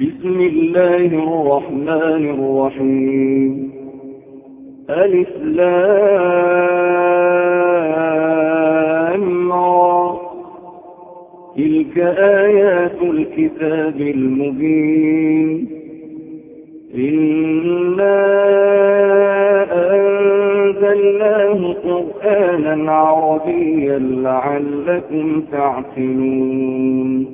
بسم الله الرحمن الرحيم. ألف تلك آيات الكتاب المبين. إنا أنزلناه قرآنا عربيا لعلكم تعقلون.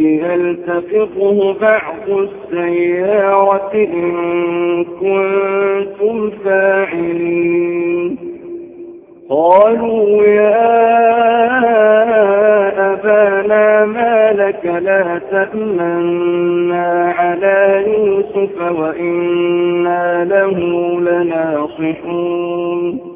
يلتفقه بعض السيارة إن كنتم فاعلين. قالوا يا أبانا ما لك لا تأمنا على يوسف وإنا له لناصحون.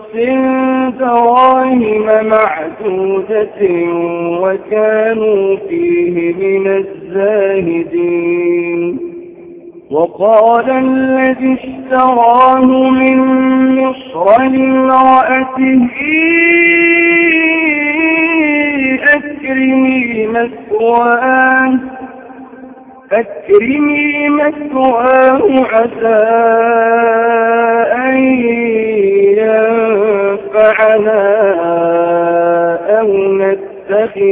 دراهم معدودة وكانوا فيه من الزاهدين. وقال الذي اشتراه من مصر لامرأته أكرمي مثواه أكرمي مثواه عسى أن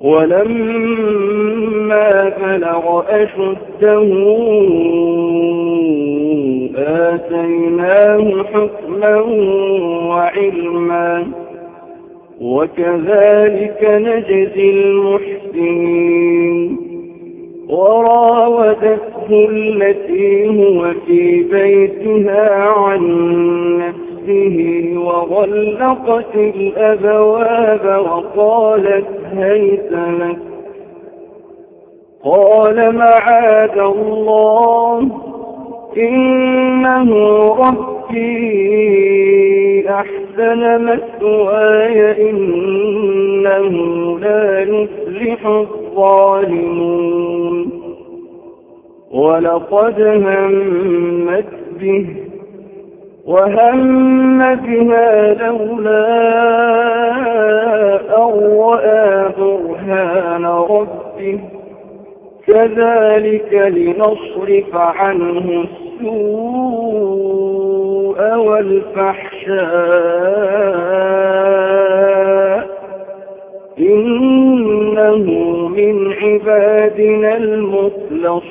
ولما بلغ أشده آتيناه حكما وعلما وكذلك نجزي المحسنين. وراودته التي هو في بيتها عن نفسه وغلقت الأبواب وقالت هيت لك. قال معاذ الله إنه ربي أحسن مثواي إنه لا يفلح الظالمون. ولقد همت به وهم بها لولا رأى برهان ربه. كذلك لنصرف عنه السوء والفحشاء. إنه من عبادنا المخلصين.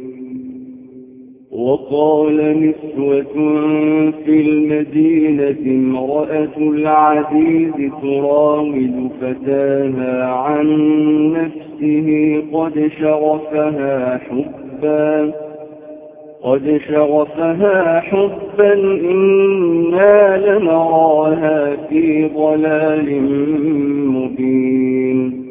وقال نسوة في المدينة امرأة العزيز تراود فتاها عن نفسه قد شرفها حبا قد شغفها حبا إنا لنراها في ضلال مبين.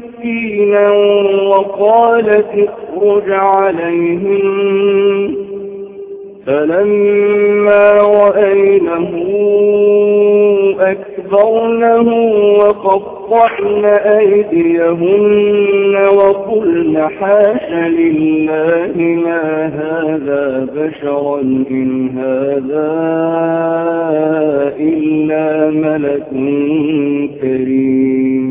وقالت اخرج عليهم فلما رأينه أكبرنه وقطعن أيديهن وقلن حاش لله ما هذا بشرا إن هذا إلا ملك كريم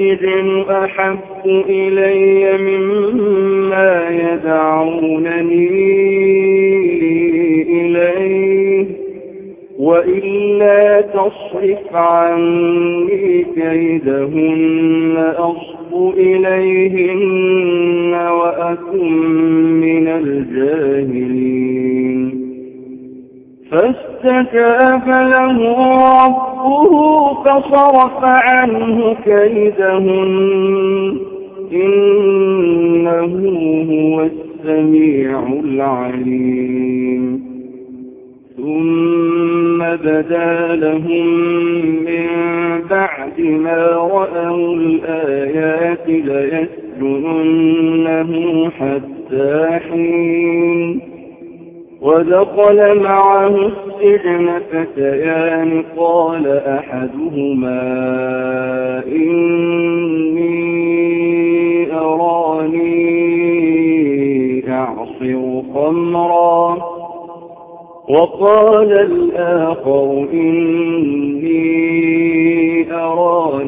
السجن أحب إلي مما يدعونني إليه وإلا تصرف عني فصرف عنه كيدهن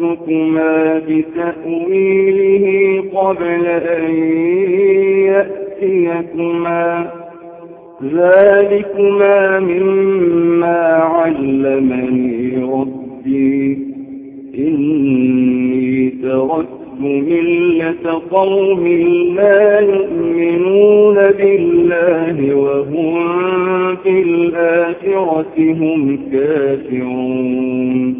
نبأتكما بتأويله قبل أن يأتيكما ذلكما مما علمني ربي إني تركت ملة قوم لا يؤمنون بالله وهم في الآخرة هم كافرون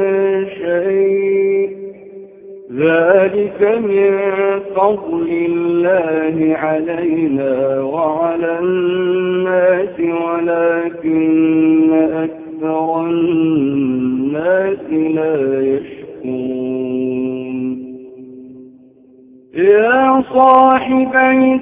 ذلك من فضل الله علينا وعلى الناس ولكن أكثر الناس لا يشكون يا صاحبي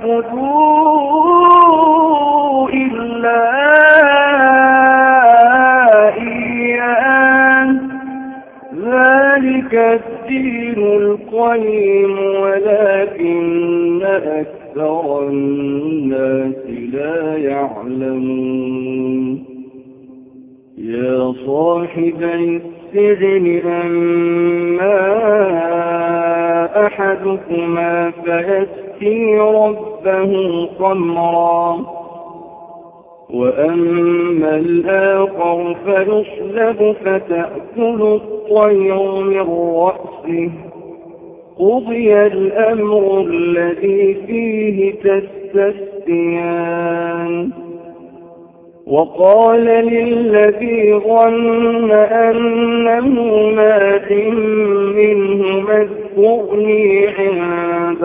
تعبدوا إلا إياه. ذلك الدين القيم ولكن أكثر الناس لا يعلمون. يا صاحبي السجن أما أحدكما فيسكي ربه خمرا وأما الآخر فيصلب فتأكل الطير من رأسه. قضي الأمر الذي فيه تستفتيان. وقال للذي ظن أنه مات منه اذكرني عند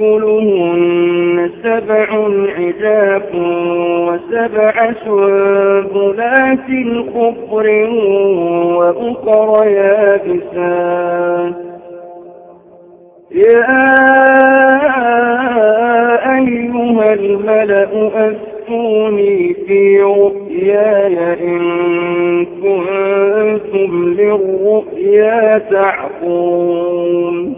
يأكلهن سبع عجاف وسبع سنبلات خضر وأخر يابسات. يا أيها الملأ أفتوني في رؤياي إن كنتم للرؤيا تعقون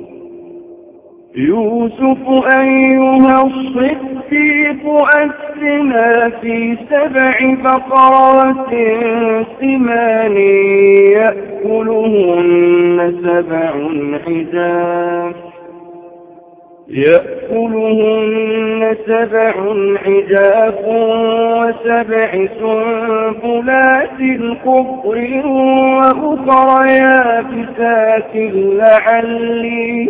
يوسف أيها الصديق أسنا في سبع بقرات سمان يأكلهن سبع حجاف يأكلهن سبع عجاف وسبع سنبلات خضر وأخر يابسات لعلي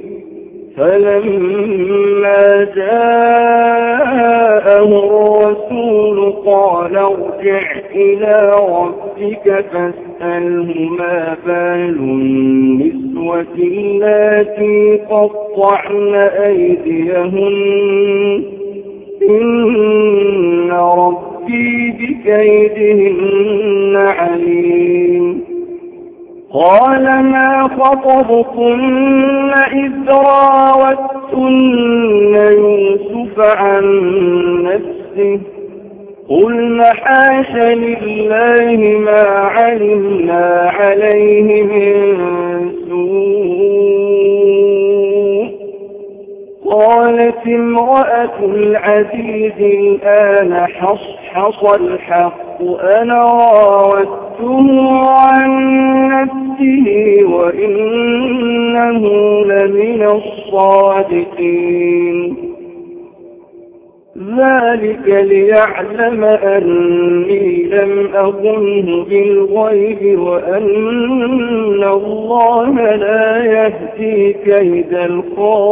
فلما جاءه الرسول قال ارجع إلى ربك فاسأله ما بال النسوة التي قطعن أيديهن. إن ربي بكيدهن عليم. قال ما خطبكن إذ راوتن يوسف عن نفسه قلن حاش لله ما علمنا عليه من سوء. قالت امرأة العزيز الآن حصحص الحق أنا راودته عن نفسه وإنه لمن الصادقين. ذلك ليعلم أني لم أظنه بالغيب وأن الله لا يهدي كيد الخائنين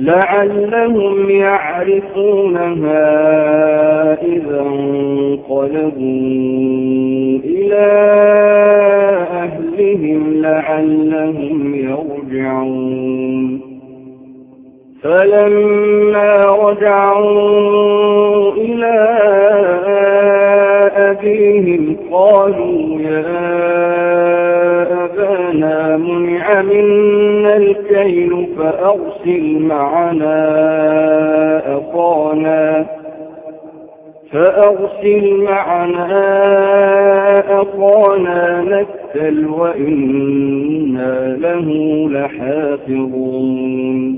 لعلهم يعرفونها إذا انقلبوا إلى أهلهم لعلهم يرجعون فلما رجعوا إلى أبيهم قالوا يا أبانا منع منا الكيل فأرسل معنا أخانا فأرسل معنا أخانا نكتب يقتل وإنا له لحافظون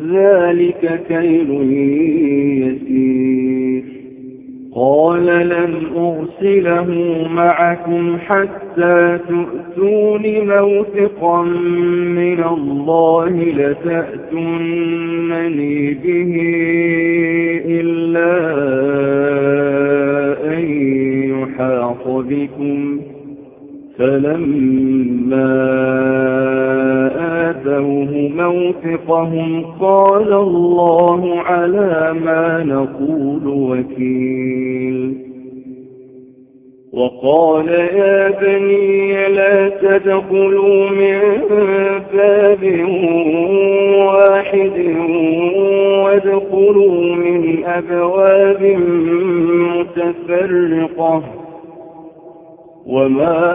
ذلك كيل يسير. قال لن أرسله معكم حتى تؤتون موثقا من الله لتأتونني به إلا أن يحاط بكم. فلما آتوه موثقهم. قال الله على ما نقول وكيل. وقال يا بني لا تدخلوا من باب واحد وادخلوا من أبواب متفرقة. وما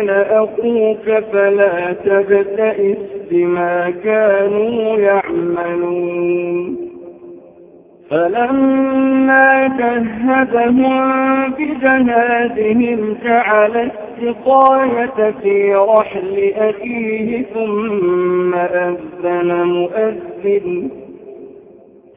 أنا أخوك فلا تبتئس بما كانوا يعملون. فلما جهزهم بجهازهم جعل السقاية في رحل أخيه ثم أذن مؤذن.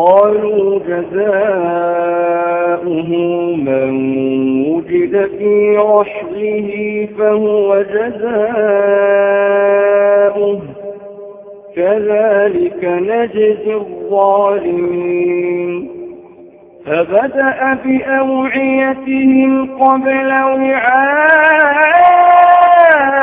قالوا جزاؤه من وجد في رحله فهو جزاؤه. كذلك نجزي الظالمين. فبدأ بأوعيتهم قبل وعاء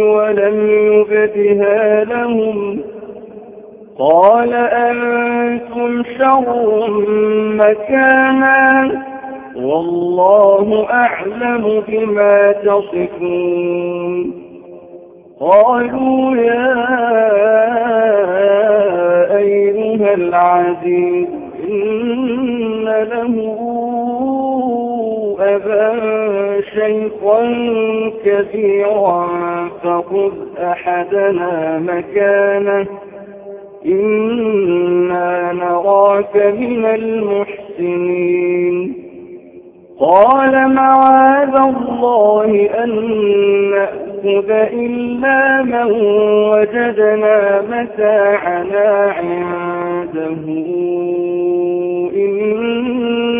ولم يبدها لهم. قال أنتم شر مكانا والله أعلم بما تصفون. قالوا يا أيها العزيز إن له أبا شيخا كثيرا فخذ أحدنا مكانه. إنا نراك من المحسنين. قال معاذ الله أن نأخذ إلا من وجدنا متاعنا عنده. إنا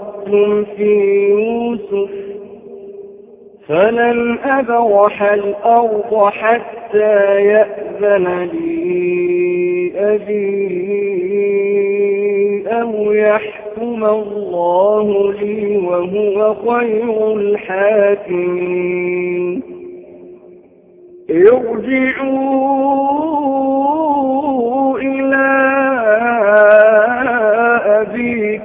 فرطتم في يوسف فلن أبرح الأرض حتى يأذن لي أبي أو يحكم الله لي وهو خير الحاكمين. ارجعوا إلى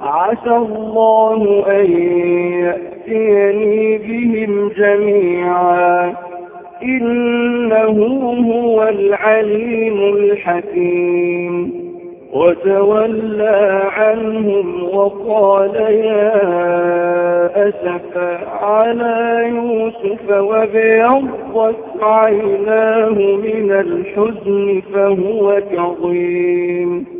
عسى الله أن يأتيني بهم جميعا. إنه هو العليم الحكيم. وتولى عنهم وقال يا أسف على يوسف وبيضت عيناه من الحزن فهو كظيم.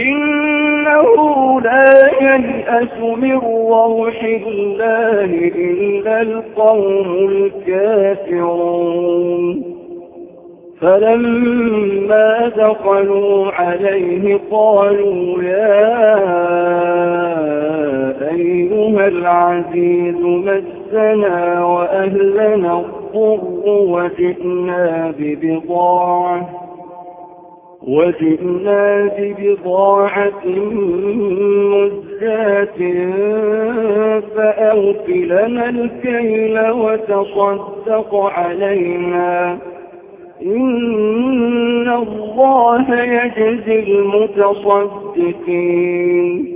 إنه لا ييأس من روح الله إلا القوم الكافرون. فلما دخلوا عليه قالوا يا أيها العزيز مسنا وأهلنا الضر وجئنا ببضاعة وجئنا ببضاعة مزجاة فأوفلنا الكيل وتصدق علينا. إن الله يجزي المتصدقين.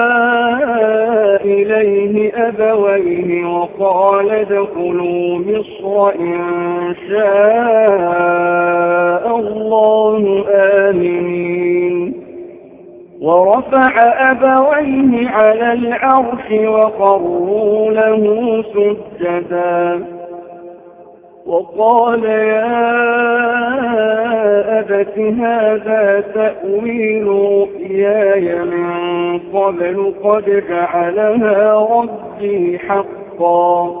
ادخلوا مصر إن شاء الله آمنين. ورفع أبويه على العرش وقروا له سجداً. وقال يا أبت هذا تأويل رؤياي من قبل قد جعلها ربي حقا.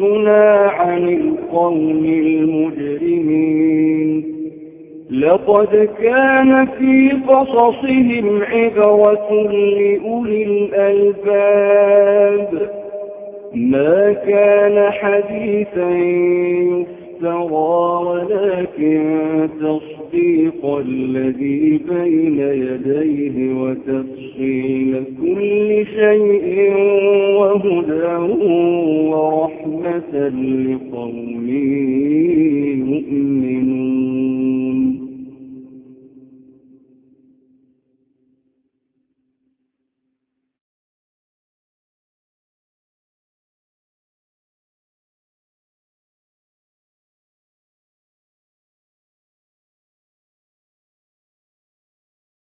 بأسنا عن القوم المجرمين. لقد كان في قصصهم عبرة لأولي الألباب. ما كان حديثا يفترى ولكن وتصديق الذي بين يديه وتفصيل كل شيء وهدى ورحمة لقوم يؤمنون.